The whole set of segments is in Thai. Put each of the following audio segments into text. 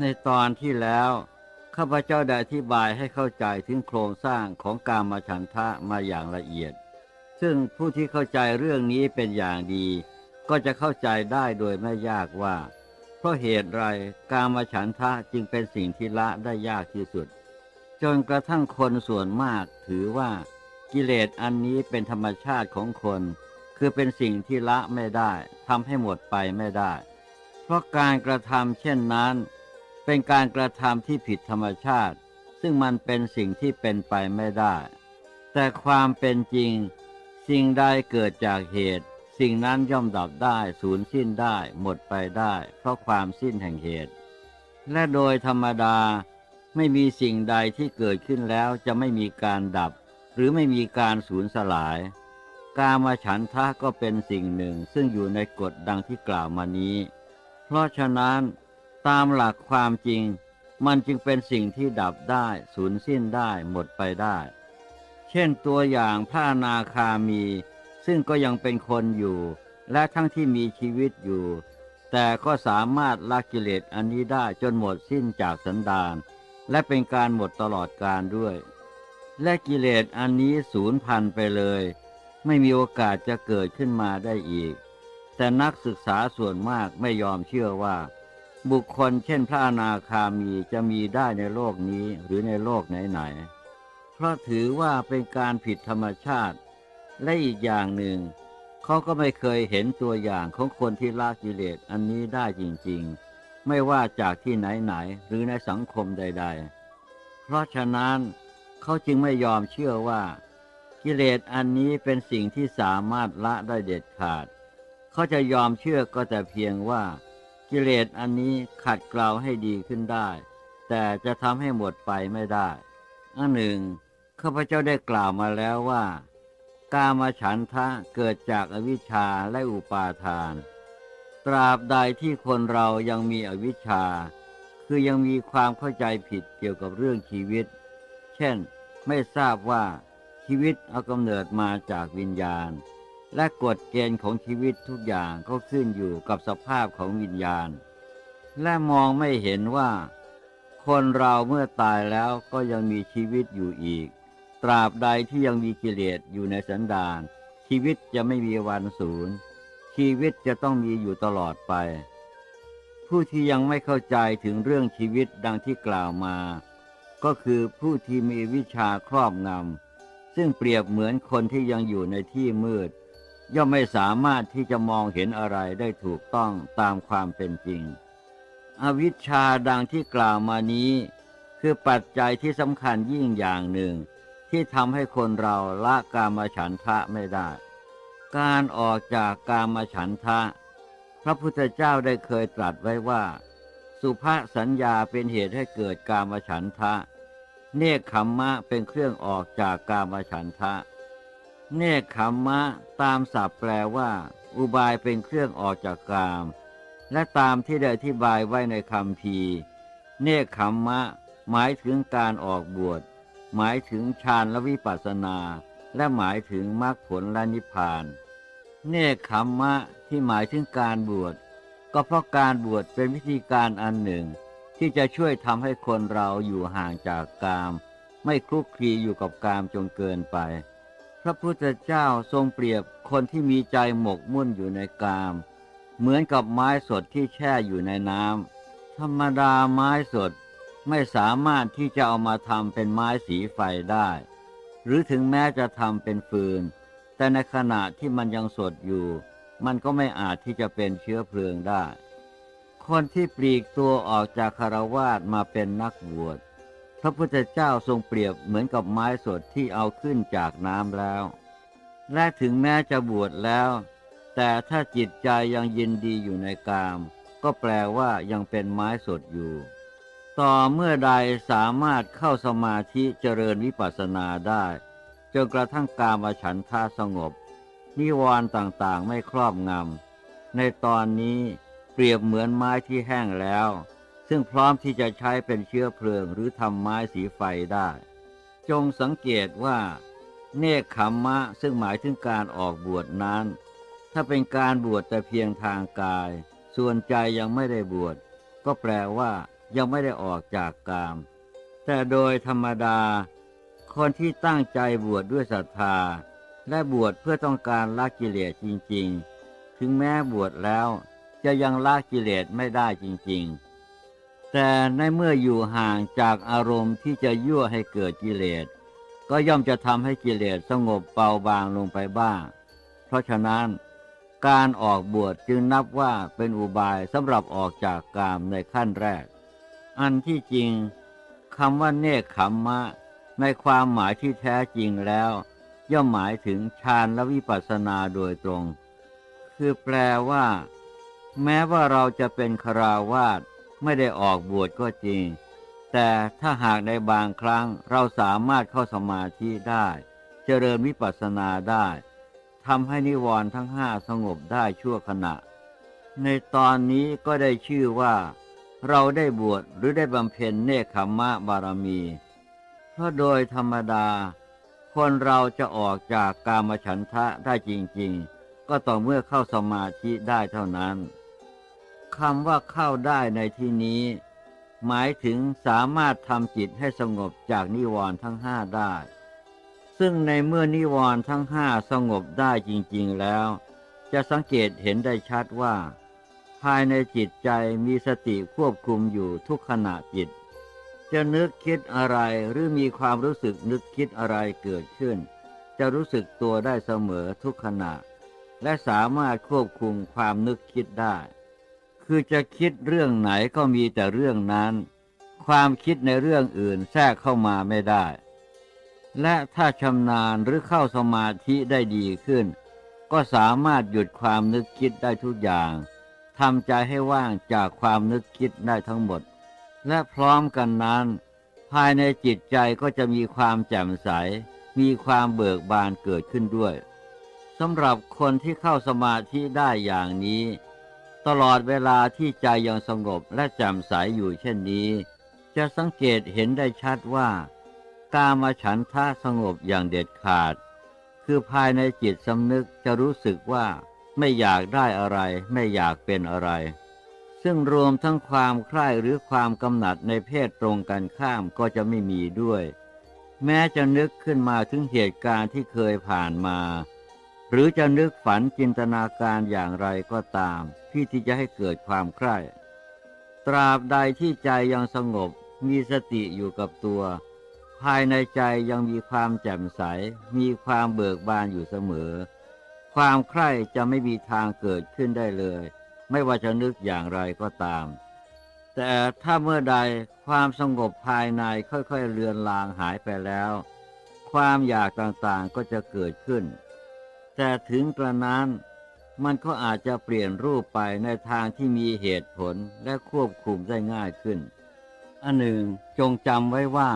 ในตอนที่แล้วข้าพเจ้าได้อธิบายให้เข้าใจถึงโครงสร้างของการมาฉันทะมาอย่างละเอียด ซึ่งผู้ที่เข้าใจเรื่องนี้เป็นอย่างดี ก็จะเข้าใจได้โดยไม่ยากว่า เพราะเหตุไรการมาฉันทะจึงเป็นสิ่งที่ละได้ยากที่สุด จนกระทั่งคนส่วนมากถือว่ากิเลสอันนี้เป็นธรรมชาติของคน คือเป็นสิ่งที่ละไม่ได้ทำให้หมดไปไม่ได้ เพราะการกระทำเช่นนั้น เป็นการกระทำที่ผิดธรรมชาติ ซึ่งมันเป็นสิ่งที่เป็นไปไม่ได้ แต่ความเป็นจริง สิ่งใดเกิดจากเหตุ สิ่งนั้นย่อมดับได้สูญสิ้นได้ หมดไปได้ เพราะความสิ้นแห่งเหตุ และโดยธรรมดาไม่มีสิ่งใดที่เกิดขึ้นแล้วจะไม่มีการดับ หรือไม่มีการสูญสลาย กามาฉันทะก็เป็นสิ่งหนึ่งซึ่งอยู่ในกฎดังที่กล่าวมานี้ เพราะฉะนั้น ตามหลักความจริง มันจึงเป็นสิ่งที่ดับได้สูญสิ้นได้หมดไปได้ เช่นตัวอย่างพระนาคามี ซึ่งก็ยังเป็นคนอยู่ และทั้งที่มีชีวิตอยู่ แต่ก็สามารถละกิเลสอันนี้ได้จนหมดสิ้นจากสันดานและเป็นการหมดตลอดการด้วย และกิเลสอันนี้สูญพันไปเลย ไม่มีโอกาสจะเกิดขึ้นมาได้อีก แต่นักศึกษาส่วนมากไม่ยอมเชื่อว่า บุคคลเช่นพระอนาคามีจะมีได้ในโลกนี้หรือในโลกไหนๆ เพราะถือว่าเป็นการผิดธรรมชาติ และอีกอย่างหนึ่ง เขาก็ไม่เคยเห็นตัวอย่างของคนที่ละกิเลสอันนี้ได้จริงๆ ไม่ว่าจากที่ไหนๆ หรือในสังคมใด ๆ เพราะฉะนั้นเขาจึงไม่ยอมเชื่อว่า กิเลสอันนี้เป็นสิ่งที่สามารถละได้เด็ดขาด เขาจะยอมเชื่อก็แต่เพียงว่า กิเลสอันนี้ขัดเกลาให้ดีขึ้นได้ แต่จะทำให้หมดไปไม่ได้อันหนึ่งข้าพเจ้าได้กล่าวมาแล้วว่า กามาฉันทะเกิดจากอวิชชาและอุปาทาน ตราบใดที่คนเรายังมีอวิชชา คือยังมีความเข้าใจผิดเกี่ยวกับเรื่องชีวิต เช่น ไม่ทราบว่าชีวิตเอากำเนิดมาจากวิญญาณ และกฎเกณฑ์ของชีวิตทุกอย่างก็ขึ้นอยู่กับสภาพของวิญญาณ และมองไม่เห็นว่า คนเราเมื่อตายแล้วก็ยังมีชีวิตอยู่อีก ตราบใดที่ยังมีกิเลสอยู่ในสันดาน ชีวิตจะไม่มีวันสูญชีวิตจะต้องมีอยู่ตลอดไป ผู้ที่ยังไม่เข้าใจถึงเรื่องชีวิตดังที่กล่าวมา ก็คือผู้ที่มีวิชาครอบงำซึ่งเปรียบเหมือนคนที่ยังอยู่ในที่มืด ย่อมไม่สามารถที่จะมองเห็นอะไรได้ถูกต้องตามความเป็นจริง อวิชชาดังที่กล่าวมานี้ คือปัจจัยที่สำคัญยิ่งอย่างหนึ่ง ที่ทำให้คนเราละกามฉันทะไม่ได้ การออกจากกามฉันทะ พระพุทธเจ้าได้เคยตรัสไว้ว่า สุภาสัญญาเป็นเหตุให้เกิดกามฉันทะ เนคขมมะเป็นเครื่องออกจากกามฉันทะ เนคขมมะตามศัพท์แปลว่า อุบายเป็นเครื่องออกจากกาม และตามที่ได้อธิบายไว้ในคำพีเนคขมมะ หมายถึงการออกบวช หมายถึงฌานและวิปัสสนา และหมายถึงมรรคผลและนิพพาน เนคขมมะที่หมายถึงการบวช ก็เพราะการบวชเป็นวิธีการอันหนึ่ง ที่จะช่วยทำให้คนเราอยู่ห่างจากกาม ไม่คลุกคลีอยู่กับกามจนเกินไป ระพุทธเจ้าทรงเปรียบคนที่มีใจหมกมุ่นอยู่ในกาม เหมือนกับไม้สดที่แช่อยู่ในน้ำธรรมดาไม้สดไม่สามารถที่จะเอามาทำเป็นไม้สีไฟได้ หรือถึงแม้จะทำเป็นฟืน แต่ในขณะที่มันยังสดอยู่ มันก็ไม่อาจที่จะเป็นเชื้อเพลิงได้ คนที่ปลีกตัวออกจากคารวาสมาเป็นนักบวช พระพุทธเจ้าทรงเปรียบเหมือนกับไม้สดที่เอาขึ้นจากน้ำแล้ว และถึงแม้จะบวชแล้ว แต่ถ้าจิตใจยังยินดีอยู่ในกาม ก็แปลว่ายังเป็นไม้สดอยู่ ต่อเมื่อใดสามารถเข้าสมาธิเจริญวิปัสสนาได้จนกระทั่งกามฉันทาสงบ นิวรณ์ต่างๆไม่ครอบงำในตอนนี้เปรียบเหมือนไม้ที่แห้งแล้ว ซึ่งพร้อมที่จะใช้เป็นเชื้อเพลิงหรือทำไม้สีไฟได้ จงสังเกตว่า เนคขมมะซึ่งหมายถึงการออกบวชนั้น ถ้าเป็นการบวชแต่เพียงทางกาย ส่วนใจยังไม่ได้บวชก็แปลว่ายังไม่ได้ออกจากกาม แต่โดยธรรมดา คนที่ตั้งใจบวชดด้วยศรัทธา และบวชเพื่อต้องการละกิเลสจริง ๆ ถึงแม้บวชแล้วจะยังละกิเลสไม่ได้จริง ๆ แต่ในเมื่ออยู่ห่างจากอารมณ์ที่จะยั่วให้เกิดกิเลส ก็ย่อมจะทำให้กิเลสสงบเบาบางลงไปบ้าง เพราะฉะนั้น การออกบวชจึงนับว่าเป็นอุบายสำหรับออกจากกามในขั้นแรก อันที่จริงคำว่าเนคขมมะ ในความหมายที่แท้จริงแล้ว ย่อมหมายถึงฌานและวิปัสสนาโดยตรง คือแปลว่า แม้ว่าเราจะเป็นคราวาส ไม่ได้ออกบวชก็จริง แต่ถ้าหากในบางครั้งเราสามารถเข้าสมาธิได้ เจริญวิปัสสนาได้ทำให้นิวรณ์ทั้งห้าสงบได้ชั่วขณะ ในตอนนี้ก็ได้ชื่อว่า เราได้บวชหรือได้บำเพ็ญเนคขมมะบารมี เพราะโดยธรรมดา คนเราจะออกจากกามฉันทะได้จริง ๆ ก็ต่อเมื่อเข้าสมาธิได้เท่านั้น คำว่าเข้าได้ในที่นี้ หมายถึงสามารถทำจิตให้สงบจากนิวรณ์ทั้งห้าได้ ซึ่งในเมื่อนิวรณ์ทั้งห้าสงบได้จริง ๆ แล้ว จะสังเกตเห็นได้ชัดว่า ภายในจิตใจมีสติควบคุมอยู่ทุกขณะจิต จะนึกคิดอะไรหรือมีความรู้สึกนึกคิดอะไรเกิดขึ้น จะรู้สึกตัวได้เสมอทุกขณะ และสามารถควบคุมความนึกคิดได้ คือจะคิดเรื่องไหนก็มีแต่เรื่องนั้น ความคิดในเรื่องอื่นแทรกเข้ามาไม่ได้ และถ้าชำนาญหรือเข้าสมาธิได้ดีขึ้น ก็สามารถหยุดความนึกคิดได้ทุกอย่างทำใจให้ว่างจากความนึกคิดได้ทั้งหมด และพร้อมกันนั้น ภายในจิตใจก็จะมีความแจ่มใส มีความเบิกบานเกิดขึ้นด้วยสำหรับคนที่เข้าสมาธิได้อย่างนี้ ตลอดเวลาที่ใจยังสงบและแจ่มใสอยู่เช่นนี้ จะสังเกตเห็นได้ชัดว่า กามาฉันทะสงบอย่างเด็ดขาด คือภายในจิตสำนึกจะรู้สึกว่าไม่อยากได้อะไรไม่อยากเป็นอะไร ซึ่งรวมทั้งความใคร่หรือความกำหนัดในเพศตรงกันข้ามก็จะไม่มีด้วย แม้จะนึกขึ้นมาถึงเหตุการณ์ที่เคยผ่านมา หรือจะนึกฝันจินตนาการอย่างไรก็ตาม ที่ที่จะให้เกิดความใคร่ ตราบใดที่ใจยังสงบมีสติอยู่กับตัว ภายในใจยังมีความแจ่มใส มีความเบิกบานอยู่เสมอ ความใคร่จะไม่มีทางเกิดขึ้นได้เลย ไม่ว่าจะนึกอย่างไรก็ตาม แต่ถ้าเมื่อใดความสงบภายในค่อยๆเลือนลางหายไปแล้ว ความอยากต่างๆก็จะเกิดขึ้น แต่ถึงกระนั้น มันก็อาจจะเปลี่ยนรูปไปในทางที่มีเหตุผลและควบคุมได้ง่ายขึ้น อันหนึ่งจงจำไว้ว่า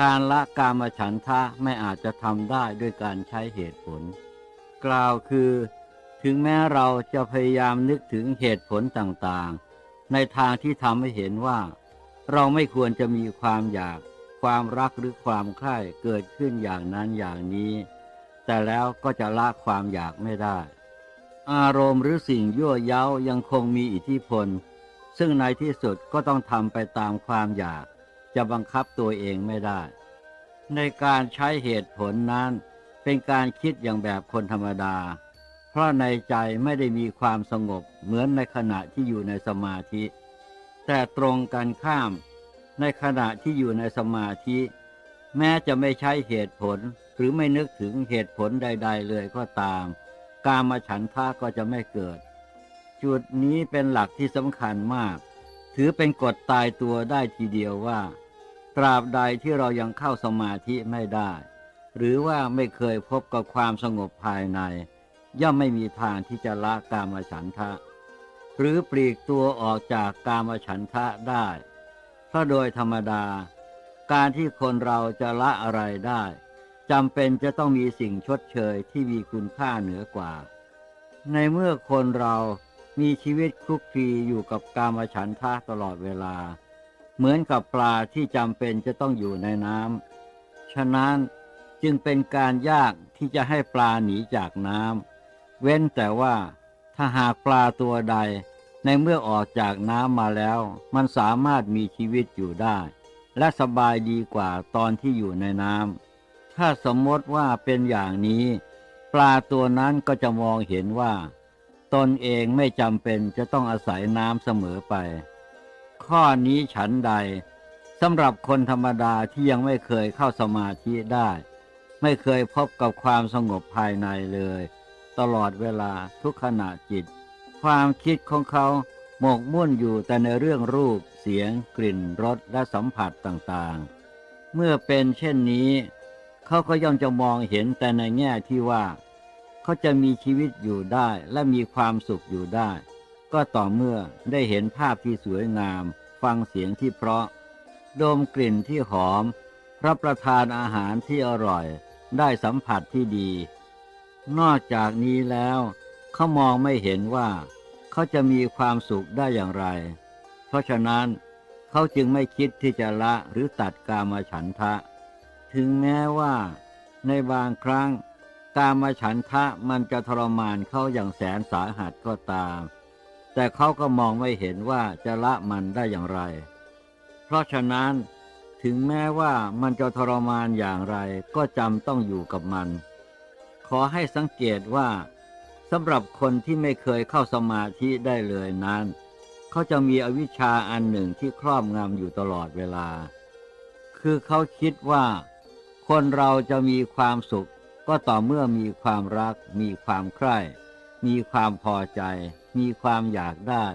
การละกามฉันทะไม่อาจจะทำได้ด้วยการใช้เหตุผล กล่าวคือ ถึงแม้เราจะพยายามนึกถึงเหตุผลต่างๆ ในทางที่ทำให้เห็นว่า เราไม่ควรจะมีความอยาก ความรักหรือความใคร่เกิดขึ้นอย่างนั้นอย่างนี้ แต่แล้วก็จะละความอยากไม่ได้ อารมณ์หรือสิ่งยั่วเย้ายังคงมีอิทธิพล ซึ่งในที่สุดก็ต้องทำไปตามความอยาก จะบังคับตัวเองไม่ได้ ในการใช้เหตุผลนั้น เป็นการคิดอย่างแบบคนธรรมดา เพราะในใจไม่ได้มีความสงบเหมือนในขณะที่อยู่ในสมาธิ แต่ตรงกันข้าม ในขณะที่อยู่ในสมาธิ แม้จะไม่ใช้เหตุผลหรือไม่นึกถึงเหตุผลใด ๆ เลยก็ตาม การมาฉันทาก็จะไม่เกิด จุดนี้เป็นหลักที่สำคัญมาก ถือเป็นกฎตายตัวได้ทีเดียวว่า ตราบใดที่เรายังเข้าสมาธิไม่ได้ หรือว่าไม่เคยพบกับความสงบภายใน ย่อมไม่มีทางที่จะละกามฉันทะ หรือปลีกตัวออกจากกามฉันทะได้เพราะโดยธรรมดา การที่คนเราจะละอะไรได้ จำเป็นจะต้องมีสิ่งชดเชยที่มีคุณค่าเหนือกว่า ในเมื่อคนเรามีชีวิตคลุกคลีอยู่กับกามฉันทะตลอดเวลา เหมือนกับปลาที่จำเป็นจะต้องอยู่ในน้ำฉะนั้นจึงเป็นการยากที่จะให้ปลาหนีจากน้ำเว้นแต่ว่าถ้าหากปลาตัวใด ในเมื่อออกจากน้ำมาแล้ว มันสามารถมีชีวิตอยู่ได้ และสบายดีกว่าตอนที่อยู่ในน้ำ ถ้าสมมติว่าเป็นอย่างนี้ ปลาตัวนั้นก็จะมองเห็นว่า ตนเองไม่จำเป็นจะต้องอาศัยน้ำเสมอไป ข้อนี้ฉันใดสำหรับคนธรรมดาที่ยังไม่เคยเข้าสมาธิได้ ไม่เคยพบกับความสงบภายในเลย ตลอดเวลาทุกขณะจิต ความคิดของเขาหมกมุ่นอยู่แต่ในเรื่องรูป เสียง กลิ่นรสและสัมผัสต่างๆ เมื่อเป็นเช่นนี้ เขาก็ย่อมจะมองเห็นแต่ในแง่ที่ว่า เขาจะมีชีวิตอยู่ได้และมีความสุขอยู่ได้ ก็ต่อเมื่อได้เห็นภาพที่สวยงาม ฟังเสียงที่เพราะ ดมกลิ่นที่หอมรับประทานอาหารที่อร่อย ได้สัมผัสที่ดี นอกจากนี้แล้ว เขามองไม่เห็นว่า เขาจะมีความสุขได้อย่างไร เพราะฉะนั้น เขาจึงไม่คิดที่จะละหรือตัดกามฉันทะ ถึงแม้ว่าในบางครั้งกามฉันทะมันจะทรมานเขาอย่างแสนสาหัสก็ตาม แต่เขาก็มองไม่เห็นว่าจะละมันได้อย่างไร เพราะฉะนั้นถึงแม้ว่ามันจะทรมานอย่างไรก็จำต้องอยู่กับมัน ขอให้สังเกตว่าสำหรับคนที่ไม่เคยเข้าสมาธิได้เลยนั้น เขาจะมีอวิชชาอันหนึ่งที่ครอบงำอยู่ตลอดเวลา คือเขาคิดว่า คนเราจะมีความสุข ก็ต่อเมื่อมีความรัก มีความใคร่ มีความพอใจ มีความอยากได้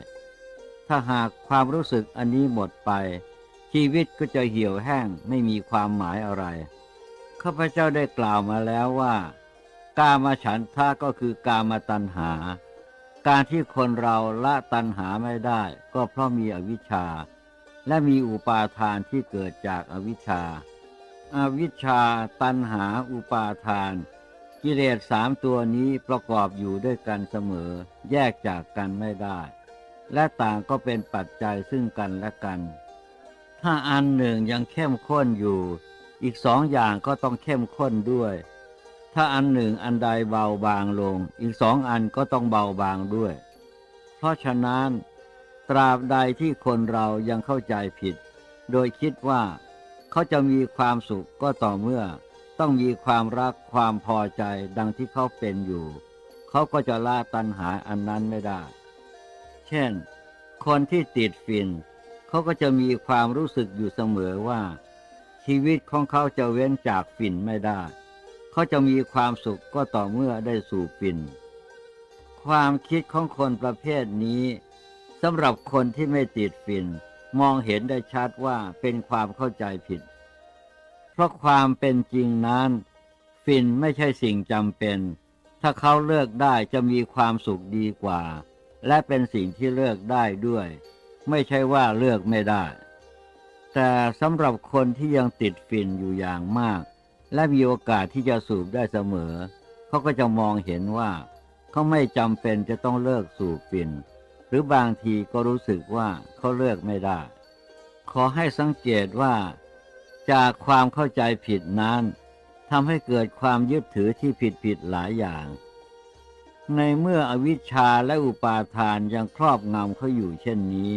ถ้าหากความรู้สึกอันนี้หมดไป ชีวิตก็จะเหี่ยวแห้งไม่มีความหมายอะไร ข้าพเจ้าได้กล่าวมาแล้วว่ากามาฉันทะก็คือกามาตัณหา การที่คนเราละตัณหาไม่ได้ ก็เพราะมีอวิชชา และมีอุปาทานที่เกิดจากอวิชชา อาวิชชาตัณหาอุปาทาน กิเลสสามตัวนี้ประกอบอยู่ด้วยกันเสมอ แยกจากกันไม่ได้ และต่างก็เป็นปัจจัยซึ่งกันและกัน ถ้าอันหนึ่งยังเข้มข้นอยู่ อีกสองอย่างก็ต้องเข้มข้นด้วย ถ้าอันหนึ่งอันใดเบาบางลง อีกสองอันก็ต้องเบาบางด้วย เพราะฉะนั้น ตราบใดที่คนเรายังเข้าใจผิด โดยคิดว่า เขาจะมีความสุขก็ต่อเมื่อ ต้องมีความรักความพอใจดังที่เขาเป็นอยู่ เขาก็จะละตัณหาอันนั้นไม่ได้ เช่น คนที่ติดฝิ่นเขาก็จะมีความรู้สึกอยู่เสมอว่า ชีวิตของเขาจะเว้นจากฝิ่นไม่ได้ เขาจะมีความสุขก็ต่อเมื่อได้สู่ฝิ่นความคิดของคนประเภทนี้สำหรับคนที่ไม่ติดฝิ่น มองเห็นได้ชัดว่าเป็นความเข้าใจผิด เพราะความเป็นจริงนั้นฝิ่นไม่ใช่สิ่งจำเป็น ถ้าเขาเลิกได้จะมีความสุขดีกว่า และเป็นสิ่งที่เลิกได้ด้วย ไม่ใช่ว่าเลือกไม่ได้ แต่สำหรับคนที่ยังติดฝิ่นอยู่อย่างมาก และมีโอกาสที่จะสูบได้เสมอ เขาก็จะมองเห็นว่า เขาไม่จำเป็นจะต้องเลิกสูบฝิ่น หรือบางทีก็รู้สึกว่าเขาเลิกไม่ได้ ขอให้สังเกตว่า จากความเข้าใจผิดนั้นทำให้เกิดความยึดถือที่ผิดผิดหลายอย่าง ในเมื่ออวิชชาและอุปาทานยังครอบงำเขาอยู่เช่นนี้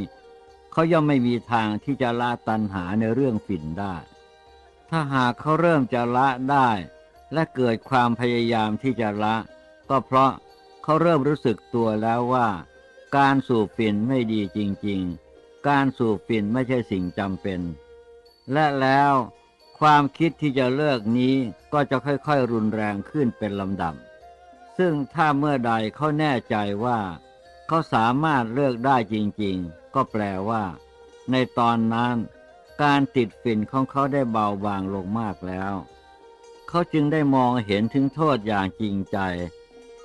เขาย่อมไม่มีทางที่จะละตัณหาในเรื่องฝิ่นได้ ถ้าหากเขาเริ่มจะละได้และเกิดความพยายามที่จะละ ก็เพราะเขาเริ่มรู้สึกตัวแล้วว่า การสูบฝิ่นไม่ดีจริงๆ การสูบฝิ่นไม่ใช่สิ่งจำเป็น และแล้วความคิดที่จะเลิกนี้ก็จะค่อยๆ รุนแรงขึ้นเป็นลำดับ ซึ่งถ้าเมื่อใดเขาแน่ใจว่า เขาสามารถเลิกได้จริงๆ ก็แปลว่า ในตอนนั้นการติดฝิ่นของเขาได้เบาบางลงมากแล้ว เขาจึงได้มองเห็นถึงโทษอย่างจริงใจ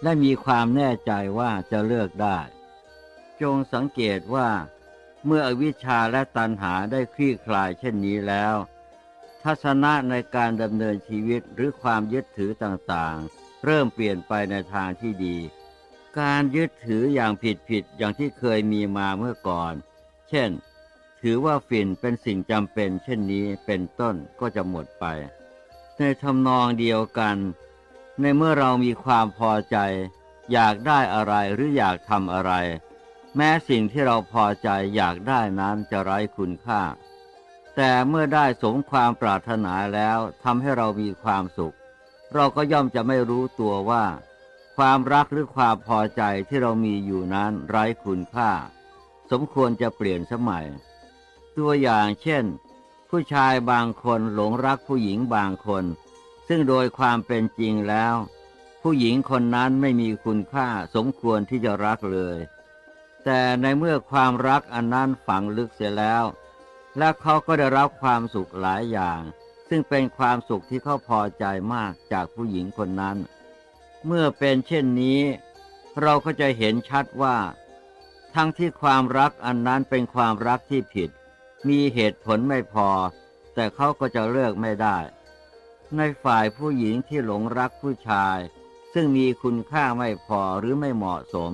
และมีความแน่ใจว่าจะเลิกได้ จงสังเกตว่า เมื่ออวิชชาและตัณหาได้คลี่คลายเช่นนี้แล้ว ทัศนะในการดำเนินชีวิตหรือความยึดถือต่างๆ เริ่มเปลี่ยนไปในทางที่ดี การยึดถืออย่างผิดๆอย่างที่เคยมีมาเมื่อก่อน เช่น ถือว่าฝิ่นเป็นสิ่งจำเป็น เช่นนี้เป็นต้นก็จะหมดไป ในทำนองเดียวกัน ในเมื่อเรามีความพอใจ อยากได้อะไรหรืออยากทำอะไร แม้สิ่งที่เราพอใจอยากได้นั้นจะไร้คุณค่า แต่เมื่อได้สมความปรารถนาแล้วทำให้เรามีความสุข เราก็ย่อมจะไม่รู้ตัวว่า ความรักหรือความพอใจที่เรามีอยู่นั้นไร้คุณค่า สมควรจะเปลี่ยนสมัย ตัวอย่างเช่น ผู้ชายบางคนหลงรักผู้หญิงบางคน ซึ่งโดยความเป็นจริงแล้ว ผู้หญิงคนนั้นไม่มีคุณค่าสมควรที่จะรักเลย แต่ในเมื่อความรักอันนั้นฝังลึกเสียแล้ว และเขาก็ได้รับความสุขหลายอย่าง ซึ่งเป็นความสุขที่เขาพอใจมากจากผู้หญิงคนนั้น เมื่อเป็นเช่นนี้ เราก็จะเห็นชัดว่า ทั้งที่ความรักอันนั้นเป็นความรักที่ผิด มีเหตุผลไม่พอ แต่เขาก็จะเลิกไม่ได้ ในฝ่ายผู้หญิงที่หลงรักผู้ชาย ซึ่งมีคุณค่าไม่พอหรือไม่เหมาะสม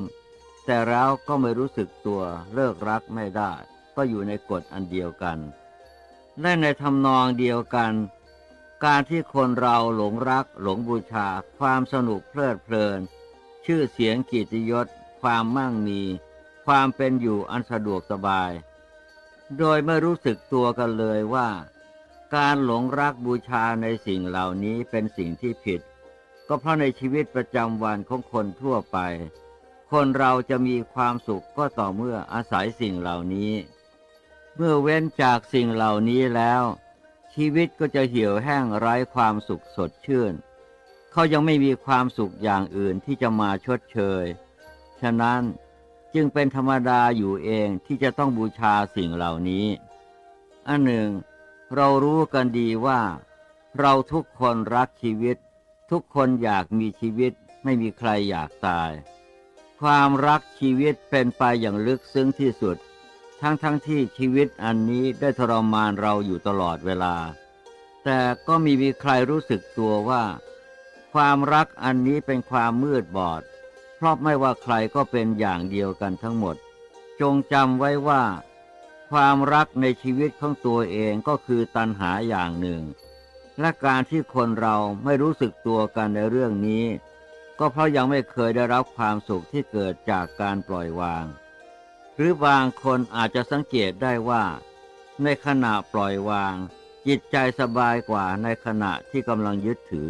แต่แล้วก็ไม่รู้สึกตัวเลิกรักไม่ได้ ก็อยู่ในกฎอันเดียวกัน และในทำนองเดียวกัน การที่คนเราหลงรัก หลงบูชา ความสนุกเพลิดเพลิน ชื่อเสียงกิตยศ ความมั่งมี ความเป็นอยู่อันสะดวกสบาย โดยไม่รู้สึกตัวกันเลยว่า การหลงรักบูชาในสิ่งเหล่านี้เป็นสิ่งที่ผิด ก็เพราะในชีวิตประจำวันของคนทั่วไป คนเราจะมีความสุขก็ต่อเมื่ออาศัยสิ่งเหล่านี้ เมื่อเว้นจากสิ่งเหล่านี้แล้ว ชีวิตก็จะเหี่ยวแห้งไร้ความสุขสดชื่น เขายังไม่มีความสุขอย่างอื่นที่จะมาชดเชย ฉะนั้นจึงเป็นธรรมดาอยู่เองที่จะต้องบูชาสิ่งเหล่านี้ อันหนึ่ง เรารู้กันดีว่า เราทุกคนรักชีวิต ทุกคนอยากมีชีวิตไม่มีใครอยากตาย ความรักชีวิตเป็นไปอย่างลึกซึ้งที่สุด ทั้งทั้งที่ชีวิตอันนี้ได้ทรมานเราอยู่ตลอดเวลา แต่ก็มีมีใครรู้สึกตัวว่า ความรักอันนี้เป็นความมืดบอด เพราะไม่ว่าใครก็เป็นอย่างเดียวกันทั้งหมด จงจำไว้ว่า ความรักในชีวิตของตัวเองก็คือตัณหาอย่างหนึ่ง และการที่คนเราไม่รู้สึกตัวกันในเรื่องนี้ ก็เพราะยังไม่เคยได้รับความสุขที่เกิดจากการปล่อยวาง หรือบางคนอาจจะสังเกตได้ว่า ในขณะปล่อยวาง จิตใจสบายกว่าในขณะที่กำลังยึดถือ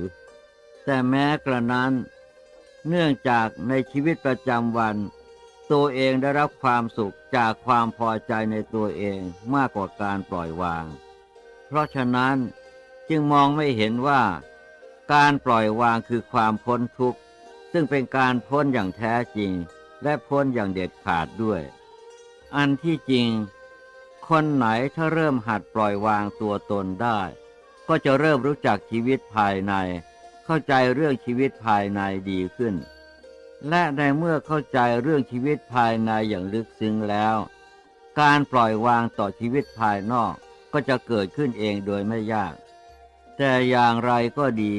แต่แม้กระนั้น เนื่องจากในชีวิตประจำวัน ตัวเองได้รับความสุขจากความพอใจในตัวเองมากกว่าการปล่อยวาง เพราะฉะนั้นจึงมองไม่เห็นว่า การปล่อยวางคือความพ้นทุกข์ ซึ่งเป็นการพ้นอย่างแท้จริง และพ้นอย่างเด็ดขาดด้วย อันที่จริง คนไหนถ้าเริ่มหัดปล่อยวางตัวตนได้ ก็จะเริ่มรู้จักชีวิตภายใน เข้าใจเรื่องชีวิตภายในดีขึ้น และในเมื่อเข้าใจเรื่องชีวิตภายในอย่างลึกซึ้งแล้ว การปล่อยวางต่อชีวิตภายนอกก็จะเกิดขึ้นเองโดยไม่ยาก แต่อย่างไรก็ดี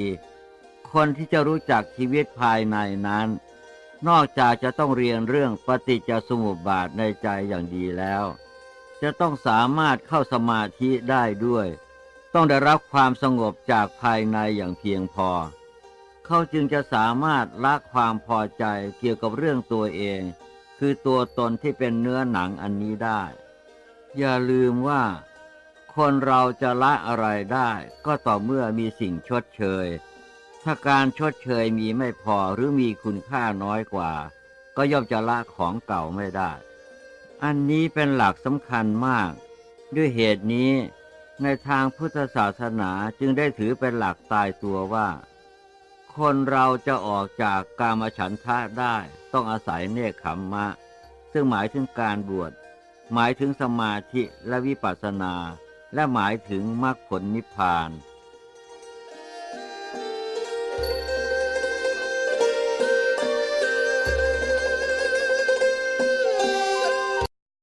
คนที่จะรู้จักชีวิตภายในนั้น นอกจากจะต้องเรียนเรื่องปฏิจจสมุปบาทในใจอย่างดีแล้ว จะต้องสามารถเข้าสมาธิได้ด้วย ต้องได้รับความสงบจากภายในอย่างเพียงพอ เขาจึงจะสามารถละความพอใจเกี่ยวกับเรื่องตัวเอง คือตัวตนที่เป็นเนื้อหนังอันนี้ได้ อย่าลืมว่า คนเราจะละอะไรได้ก็ต่อเมื่อมีสิ่งชดเชย ถ้าการชดเชยมีไม่พอหรือมีคุณค่าน้อยกว่า ก็ย่อมจะละของเก่าไม่ได้ อันนี้เป็นหลักสำคัญมาก ด้วยเหตุนี้ ในทางพุทธศาสนาจึงได้ถือเป็นหลักตายตัวว่า คนเราจะออกจากกามฉันทะได้ต้องอาศัยเนคขมมะ ซึ่งหมายถึงการบวช หมายถึงสมาธิและวิปัสสนา และหมายถึงมรรคผลนิพพาน